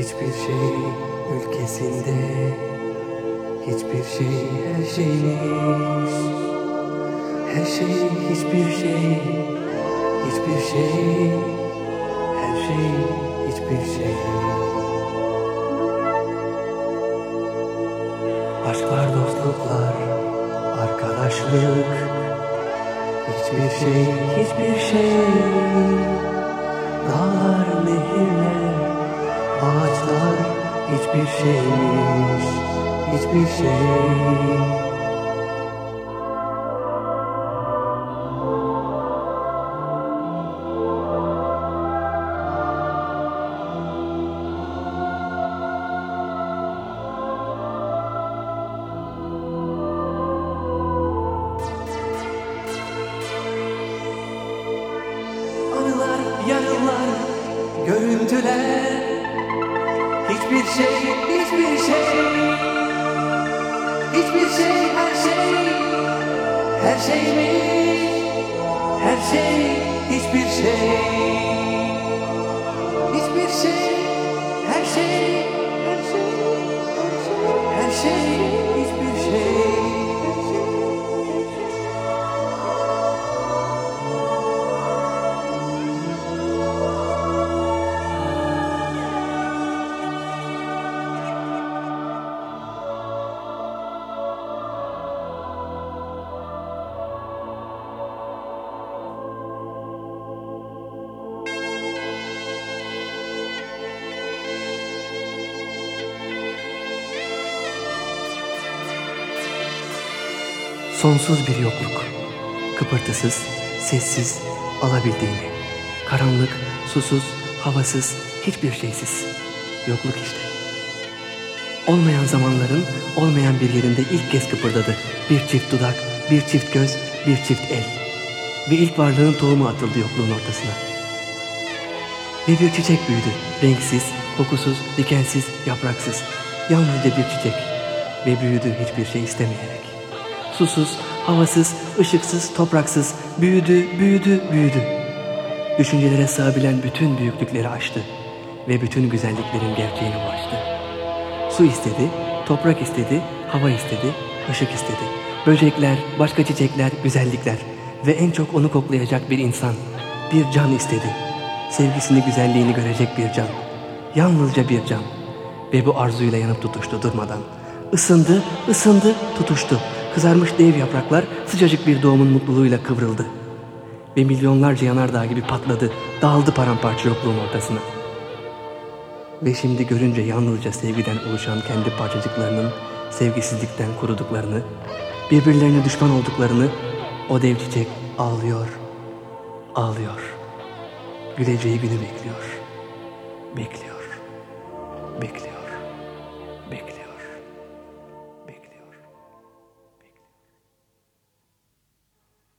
Hiçbir şey ülkesinde Hiçbir şey her şeymiş Her şey hiçbir şey Hiçbir şey Her şey hiçbir şey. Aşklar, dostluklar, arkadaşlık. Hiçbir şey, hiçbir şey şeymiş, hiçbir şey. Anılar, yarınlar, görüntüler Hiçbir şey, Hiçbir şey, her şey Her şey mi? Her şey, hiçbir şey Hiçbir Sonsuz bir yokluk. Kıpırtısız, sessiz, alabildiğini. Karanlık, susuz, havasız, hiçbir şeysiz. Yokluk işte. Olmayan zamanların olmayan bir yerinde ilk kez kıpırdadı. Bir çift dudak, bir çift göz, bir çift el. Ve ilk varlığın tohumu atıldı yokluğun ortasına. Ve bir çiçek büyüdü. Renksiz, kokusuz, dikensiz, yapraksız. Yalnızca bir çiçek. Ve büyüdü hiçbir şey istemeyerek. Susuz, havasız, ışıksız, topraksız. Büyüdü, büyüdü, büyüdü. Düşüncelere sığabilen bütün büyüklükleri aştı. Ve bütün güzelliklerin gerçeğine ulaştı. Su istedi, toprak istedi, hava istedi, ışık istedi. Böcekler, başka çiçekler, güzellikler ve en çok onu koklayacak bir insan, bir can istedi. Sevgisini, güzelliğini görecek bir can. Yalnızca bir can. Ve bu arzuyla yanıp tutuştu durmadan. Isındı, ısındı, tutuştu. Kızarmış dev yapraklar sıcacık bir doğumun mutluluğuyla kıvrıldı. Ve milyonlarca yanardağ gibi patladı, dağıldı paramparça yokluğun ortasına. Ve şimdi görünce yalnızca sevgiden oluşan kendi parçacıklarının sevgisizlikten kuruduklarını, birbirlerine düşman olduklarını o dev çiçek ağlıyor, ağlıyor. Güleceği günü bekliyor, bekliyor, bekliyor.